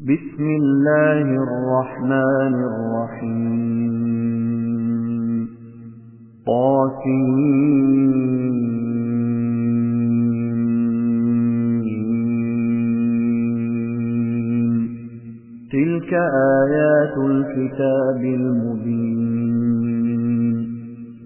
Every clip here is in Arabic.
بسم الله الرحمن الرحيم. طاسين. تلك آيات الكتاب المبين.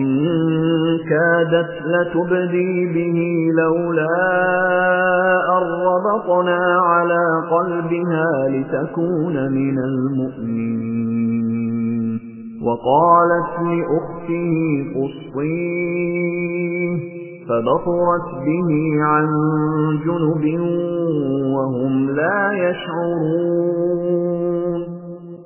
إن كادت لتبدي به لولا أربطنا على قلبها لتكون من المؤمنين. وقالت لأخته قصيه فبطرت به عن جنب وهم لا يشعرون.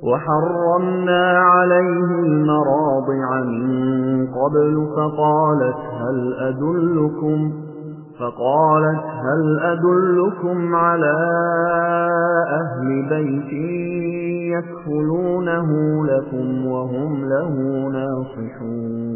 وحرمنا عليه المراضع من قبل فقالت هل أدلكم فقالت هل أدلكم على أهل بيت يكفلونه لكم وهم له ناصحون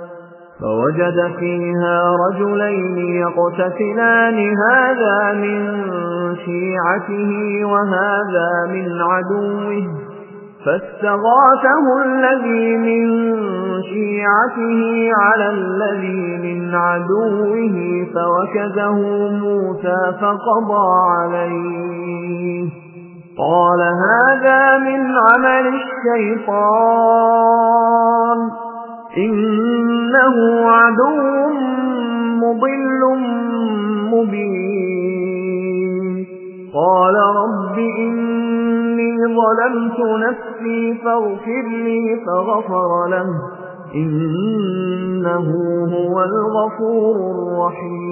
فوجد فيها رجلين يقتتلان هذا من شيعته وهذا من عدوه. فاستغاثه الذي من شيعته على الذي من عدوه فوكزه موسى فقضى عليه. قال هذا من عمل الشيطان. إنه عدو مضل مبين. قال رب إني ظلمت نفسي فاغفر لي فغفر له. إنه هو الغفور الرحيم.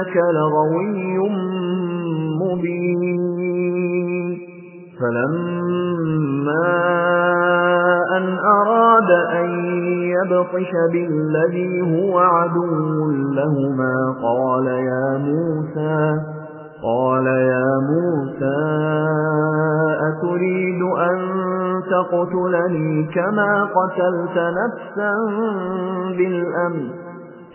إنك لغوي مبين. فلما أن أراد أن يبطش بالذي هو عدو لهما قال يا موسى قال يا موسى أتريد أن تقتلني كما قتلت نفسا بالأمس.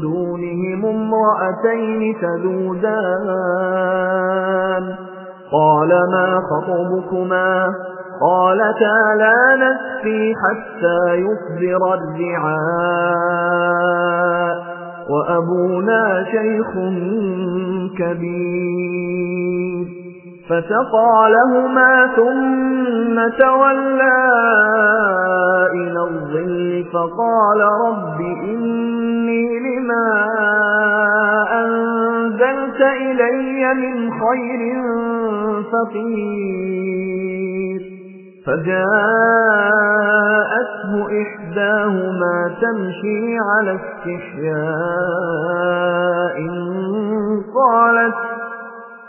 دونهم امرأتين تذودان قال ما خطبكما؟ قالتا لا نسفي حتى يصدر الرعاء وأبونا شيخ كبير. فسقى لهما ثم تولى إلى الظل فقال رب إني لما أنزلت إلي من خير فقير فجاءته إحداهما تمشي على استحياء قالت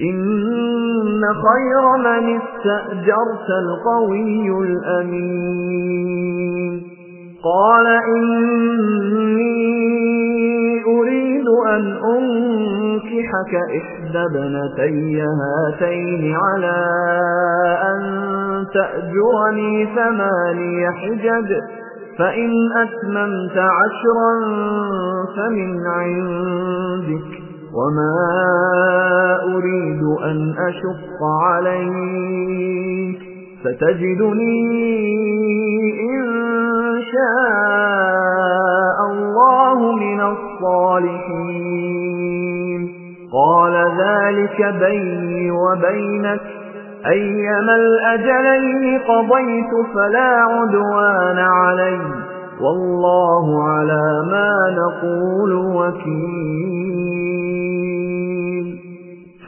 إن خير من استأجرت القوي الأمين قال إني أريد أن أنكحك إحدى بنتي هاتين على أن تأجرني ثماني حجج فإن أتممت عشرا فمن عندك وما أريد أن أشق عليك فتجدني إن شاء الله من الصالحين ذلك بيني وبينك أيما الأجلين قضيت فلا عدوان علي والله على ما نقول وكيل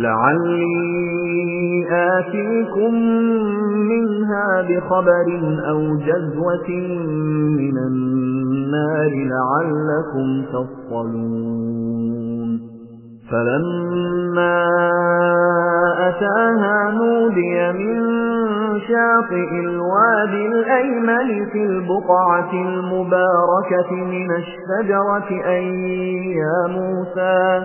لعلي آتيكم منها بخبر أو جزوة من النار لعلكم تصطلون فلما أتاها نودي من شاطئ الوادي الأيمن في البقعة المباركة من الشجرة أي يا موسى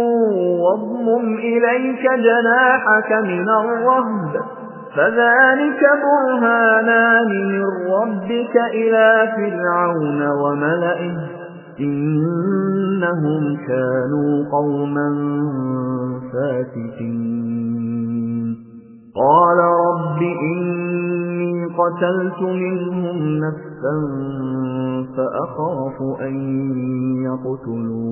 واضمم إليك جناحك من الرهب. فذلك برهانان من ربك إلى فرعون وملئه. إنهم كانوا قوما فاتكين قال رب إني قتلت منهم نفسا فأخاف أن يقتلون.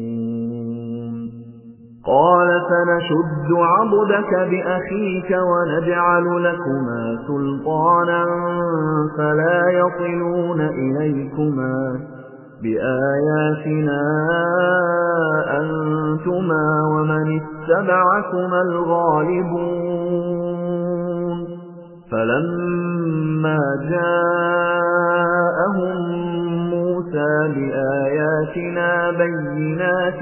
قال سنشد عبدك بأخيك ونجعل لكما سلطانا فلا يصلون إليكما بآياتنا أنتما ومن اتبعكما الغالبون فلما جاءهم موسى بآياتنا بينات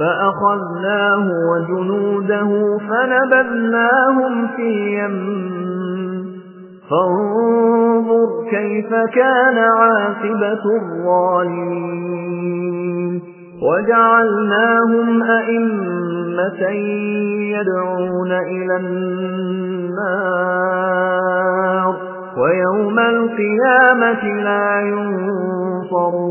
فأخذناه وجنوده فنبذناهم في يم فانظر كيف كان عاقبة الظالمين. وجعلناهم أئمة يدعون إلى النار ويوم القيامة لا ينصرون.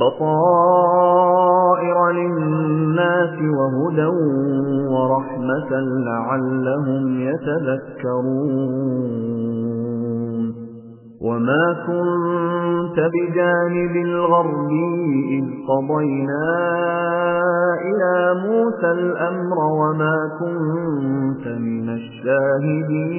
بصائر للناس وهدى ورحمة لعلهم يتذكرون. وما كنت بجانب الغرب إذ قضينا إلى موسى الأمر وما كنت من الشاهدين.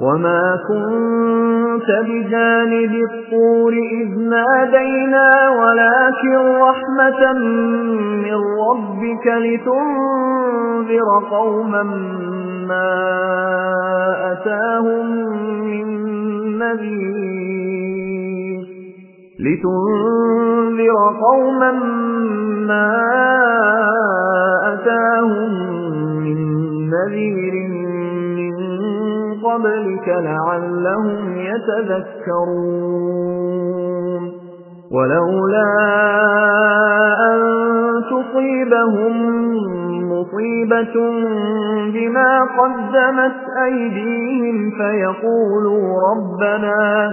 وما كنت بجانب الطور إذ نادينا ولكن رحمة من ربك لتنذر قوما ما أتاهم من نذير لتنذر قوما ما أتاهم من نذير قبلك لعلهم يتذكرون. ولولا أن تصيبهم مصيبة بما قدمت أيديهم فيقولوا ربنا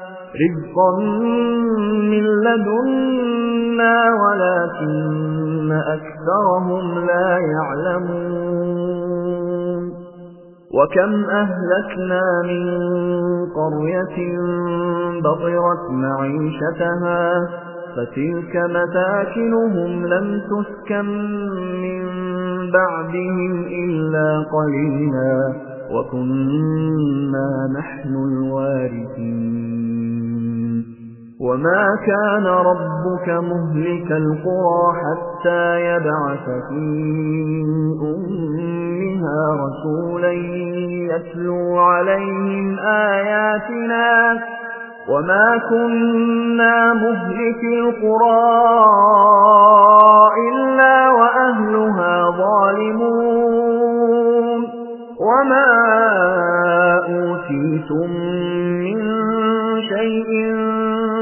رزقا من لدنا ولكن أكثرهم لا يعلمون. وكم أهلكنا من قرية بطرت معيشتها فتلك مساكنهم لم تسكن من بعدهم إلا قليلا وكنا نحن الوارثين. وما كان ربك مهلك القرى حتى يبعث في أمها رسولا يتلو عليهم آياتنا وما كنا مهلك القرى إلا وأهلها ظالمون وما أوتيتم من شيء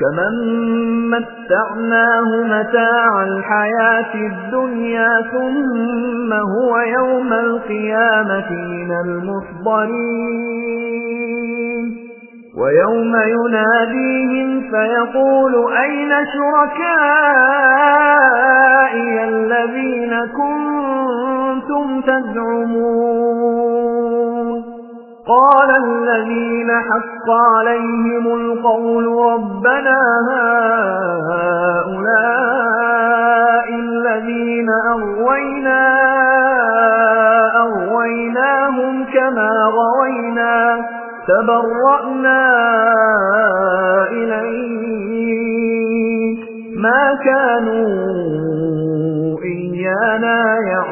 كمن متعناه متاع الحياة الدنيا ثم هو يوم القيامة من المحضرين ويوم يناديهم فيقول أين شركائي الذين كنتم تزعمون قال الذين حق عليهم القول ربنا هؤلاء الذين أغوينا أغويناهم كما غوينا تبرأنا إليك ما كانوا إيانا يعبدون.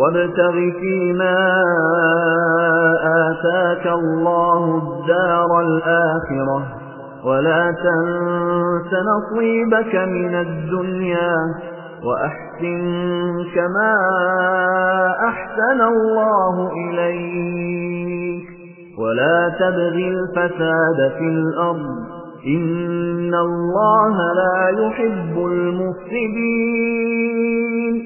وابتغ فيما آتاك الله الدار الآخرة ولا تنس نصيبك من الدنيا وأحسن كما أحسن الله إليك ولا تبغي الفساد في الأرض إن الله لا يحب المفسدين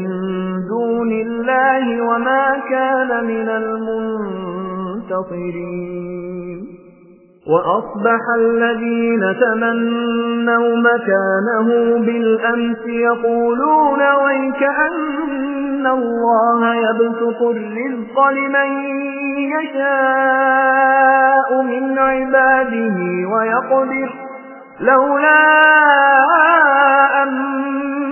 دون الله وما كان من المنتصرين. وأصبح الذين تمنوا مكانه بالأمس يقولون ويكأن الله يبسط الرزق لمن يشاء من عباده ويقدر. لولا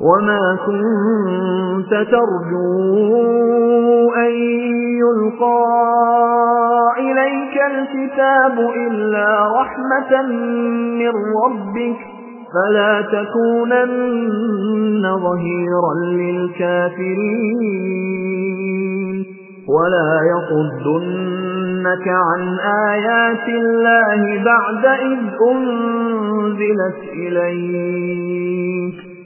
وما كنت ترجو أن يلقى إليك الكتاب إلا رحمة من ربك فلا تكونن ظهيرا للكافرين ولا يصدنك عن آيات الله بعد إذ أنزلت إليك